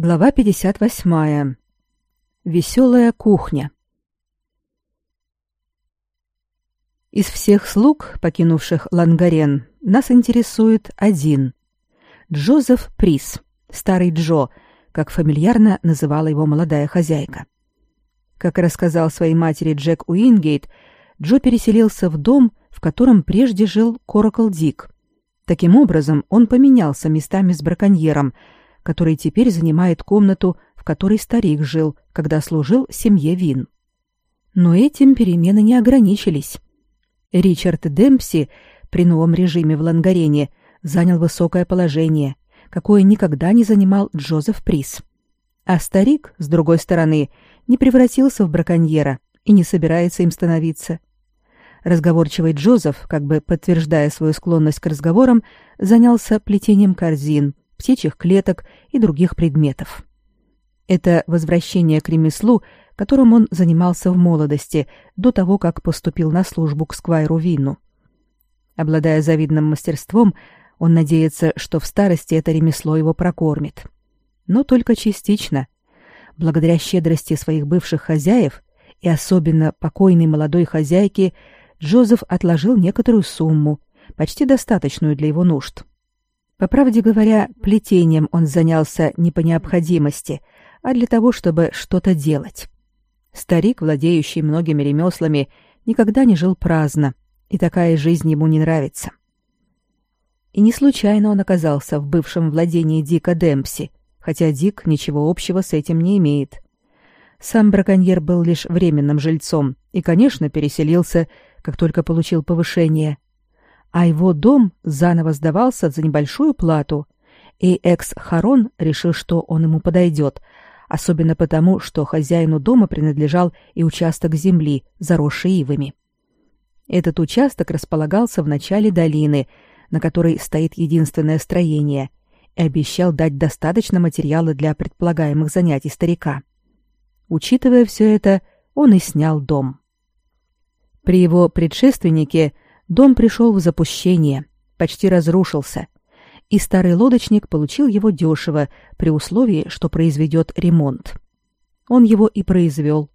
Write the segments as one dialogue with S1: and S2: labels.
S1: Глава 58. Веселая кухня. Из всех слуг, покинувших Лангарен, нас интересует один. Джозеф Прис, старый Джо, как фамильярно называла его молодая хозяйка. Как рассказал своей матери Джек Уингейт, Джо переселился в дом, в котором прежде жил Коракл Дик. Таким образом, он поменялся местами с браконьером – который теперь занимает комнату, в которой старик жил, когда служил семье Вин. Но этим перемены не ограничились. Ричард Демпси при новом режиме в Лангарене занял высокое положение, какое никогда не занимал Джозеф Прис. А старик, с другой стороны, не превратился в браконьера и не собирается им становиться. Разговорчивый Джозеф, как бы подтверждая свою склонность к разговорам, занялся плетением корзин, птичьих клеток и других предметов. Это возвращение к ремеслу, которым он занимался в молодости, до того, как поступил на службу к Сквайру Вину. Обладая завидным мастерством, он надеется, что в старости это ремесло его прокормит. Но только частично. Благодаря щедрости своих бывших хозяев и особенно покойной молодой хозяйки, Джозеф отложил некоторую сумму, почти достаточную для его нужд. По правде говоря, плетением он занялся не по необходимости, а для того, чтобы что-то делать. Старик, владеющий многими ремеслами, никогда не жил праздно, и такая жизнь ему не нравится. И не случайно он оказался в бывшем владении Дика Демпси, хотя Дик ничего общего с этим не имеет. Сам браконьер был лишь временным жильцом и, конечно, переселился, как только получил повышение, а его дом заново сдавался за небольшую плату, и экс-Харон решил, что он ему подойдет, особенно потому, что хозяину дома принадлежал и участок земли, заросший ивами. Этот участок располагался в начале долины, на которой стоит единственное строение, и обещал дать достаточно материала для предполагаемых занятий старика. Учитывая все это, он и снял дом. При его предшественнике – Дом пришел в запущение, почти разрушился, и старый лодочник получил его дешево при условии, что произведет ремонт. Он его и произвел.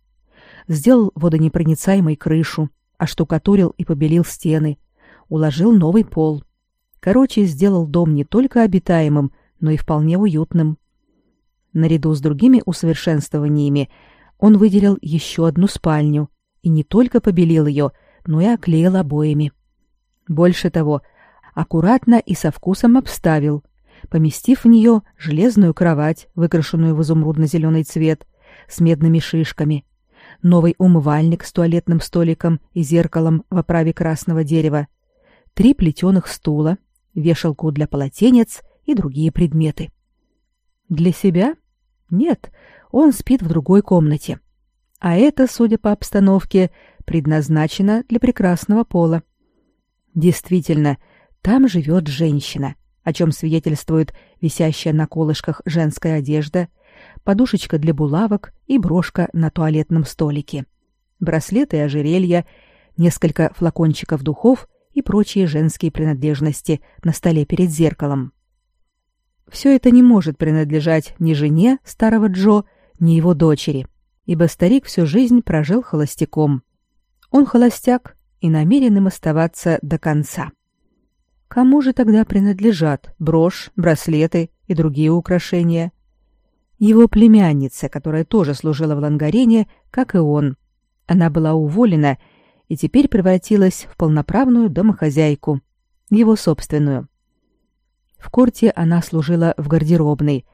S1: Сделал водонепроницаемой крышу, оштукатурил и побелил стены, уложил новый пол. Короче, сделал дом не только обитаемым, но и вполне уютным. Наряду с другими усовершенствованиями он выделил еще одну спальню и не только побелил ее, но и оклеил обоями. Больше того, аккуратно и со вкусом обставил, поместив в нее железную кровать, выкрашенную в изумрудно-зеленый цвет, с медными шишками, новый умывальник с туалетным столиком и зеркалом в оправе красного дерева, три плетеных стула, вешалку для полотенец и другие предметы. Для себя? Нет, он спит в другой комнате. А это, судя по обстановке, предназначено для прекрасного пола. Действительно, там живет женщина, о чем свидетельствует висящая на колышках женская одежда, подушечка для булавок и брошка на туалетном столике, браслеты и ожерелья, несколько флакончиков духов и прочие женские принадлежности на столе перед зеркалом. Все это не может принадлежать ни жене старого Джо, ни его дочери, ибо старик всю жизнь прожил холостяком. Он холостяк и намерен им оставаться до конца. Кому же тогда принадлежат брошь, браслеты и другие украшения? Его племяннице, которая тоже служила в Лангарене, как и он. Она была уволена и теперь превратилась в полноправную домохозяйку, его собственную. В корте она служила в гардеробной,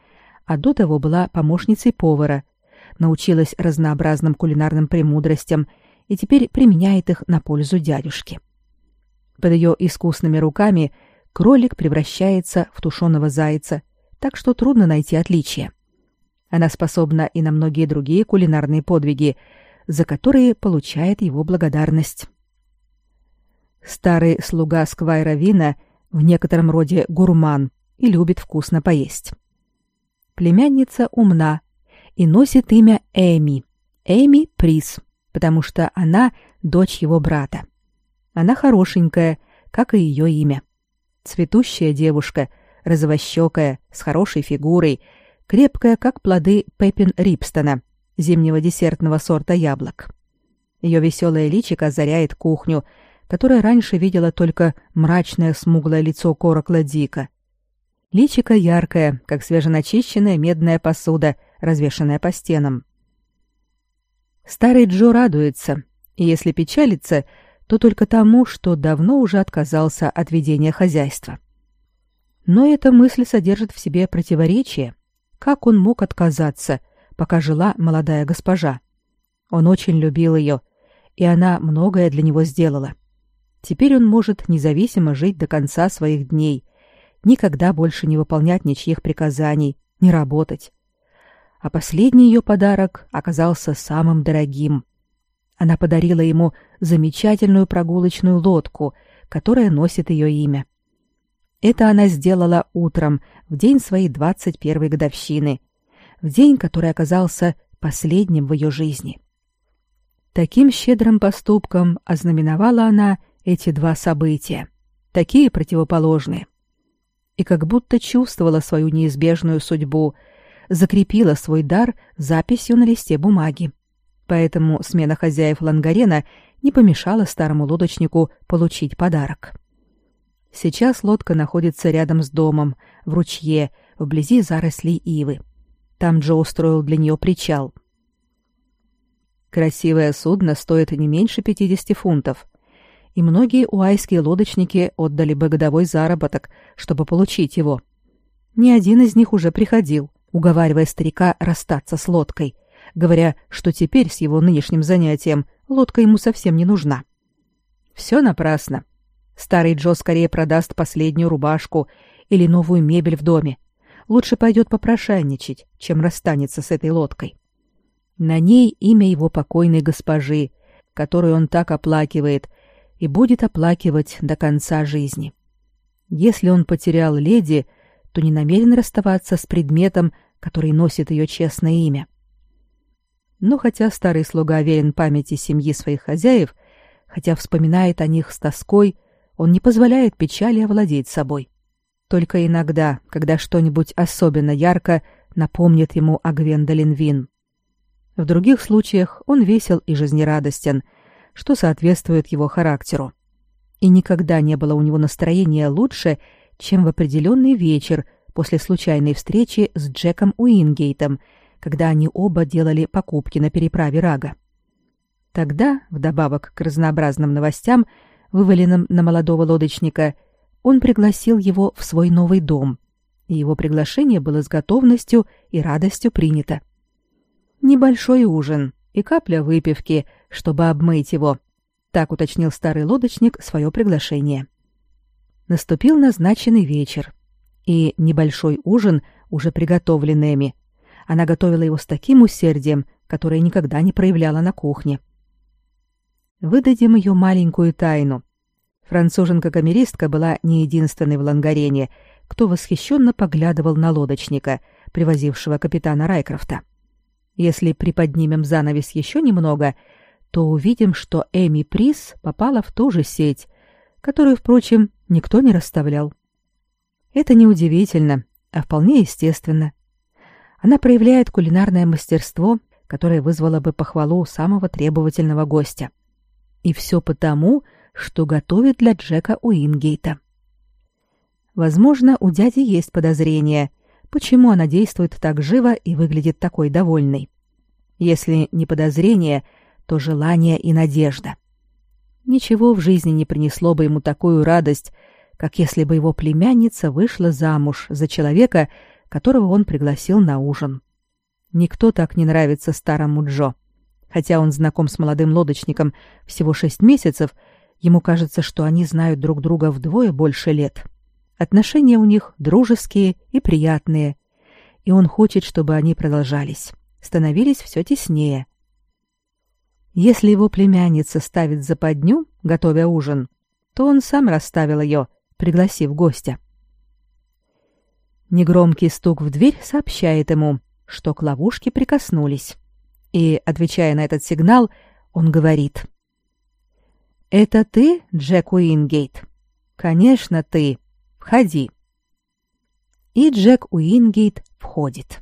S1: а до того была помощницей повара, научилась разнообразным кулинарным премудростям и теперь применяет их на пользу дядюшки. Под ее искусными руками кролик превращается в тушеного зайца, так что трудно найти отличия. Она способна и на многие другие кулинарные подвиги, за которые получает его благодарность. Старый слуга Сквайра Вина в некотором роде гурман и любит вкусно поесть. Племянница умна и носит имя Эми. Эми Приз потому что она дочь его брата. Она хорошенькая, как и ее имя. Цветущая девушка, розовощекая, с хорошей фигурой, крепкая, как плоды Пеппин Рипстона, зимнего десертного сорта яблок. Ее веселое личико озаряет кухню, которая раньше видела только мрачное смуглое лицо Коракла Дика. Личико яркое, как свеженачищенная медная посуда, развешанная по стенам. Старый Джо радуется, и если печалится, то только тому, что давно уже отказался от ведения хозяйства. Но эта мысль содержит в себе противоречие. Как он мог отказаться, пока жила молодая госпожа? Он очень любил ее, и она многое для него сделала. Теперь он может независимо жить до конца своих дней, никогда больше не выполнять ничьих приказаний, не работать. А последний ее подарок оказался самым дорогим. Она подарила ему замечательную прогулочную лодку, которая носит ее имя. Это она сделала утром, в день своей двадцать первой годовщины, в день, который оказался последним в ее жизни. Таким щедрым поступком ознаменовала она эти два события, такие противоположные. И как будто чувствовала свою неизбежную судьбу, закрепила свой дар записью на листе бумаги поэтому смена хозяев Лангарена не помешала старому лодочнику получить подарок. Сейчас лодка находится рядом с домом, в ручье, вблизи зарослей ивы. Там Джо устроил для нее причал. Красивое судно стоит не меньше 50 фунтов, и многие уайские лодочники отдали бы годовой заработок, чтобы получить его. Ни один из них уже приходил, уговаривая старика расстаться с лодкой — говоря, что теперь с его нынешним занятием лодка ему совсем не нужна. Все напрасно. Старый Джо скорее продаст последнюю рубашку или новую мебель в доме. Лучше пойдет попрошайничать, чем расстанется с этой лодкой. На ней имя его покойной госпожи, которую он так оплакивает и будет оплакивать до конца жизни. Если он потерял леди, то не намерен расставаться с предметом, который носит ее честное имя. Но хотя старый слуга верен памяти семьи своих хозяев, хотя вспоминает о них с тоской, он не позволяет печали овладеть собой. Только иногда, когда что-нибудь особенно ярко напомнит ему о Гвендолин Вин. В других случаях он весел и жизнерадостен, что соответствует его характеру. И никогда не было у него настроения лучше, чем в определенный вечер после случайной встречи с Джеком Уингейтом — когда они оба делали покупки на переправе Рага. Тогда, вдобавок к разнообразным новостям, вываленным на молодого лодочника, он пригласил его в свой новый дом, и его приглашение было с готовностью и радостью принято. Небольшой ужин и капля выпивки, чтобы обмыть его. Так уточнил старый лодочник свое приглашение. Наступил назначенный вечер, и небольшой ужин, уже приготовленный Эми, она готовила его с таким усердием, которое никогда не проявляла на кухне. Выдадим ее маленькую тайну. Француженка-камеристка была не единственной в Лангарене, кто восхищенно поглядывал на лодочника, привозившего капитана Райкрофта. Если приподнимем занавес еще немного, то увидим, что Эми Прис попала в ту же сеть, которую, впрочем, никто не расставлял. Это не удивительно, а вполне естественно. Она проявляет кулинарное мастерство, которое вызвало бы похвалу самого требовательного гостя. И все потому, что готовит для Джека Уингейта. Возможно, у дяди есть подозрение, почему она действует так живо и выглядит такой довольной. Если не подозрение, то желание и надежда. Ничего в жизни не принесло бы ему такую радость, как если бы его племянница вышла замуж за человека, которого он пригласил на ужин. Никто так не нравится старому Джо. Хотя он знаком с молодым лодочником всего шесть месяцев, ему кажется, что они знают друг друга вдвое больше лет. Отношения у них дружеские и приятные, и он хочет, чтобы они продолжались, становились все теснее. Если его племянница ставит западню, готовя ужин, то он сам расставил ее, пригласив гостя. Негромкий стук в дверь сообщает ему, что к ловушке прикоснулись. И, отвечая на этот сигнал, он говорит. «Это ты, Джек Уингейт?» «Конечно, ты. Входи». И Джек Уингейт входит.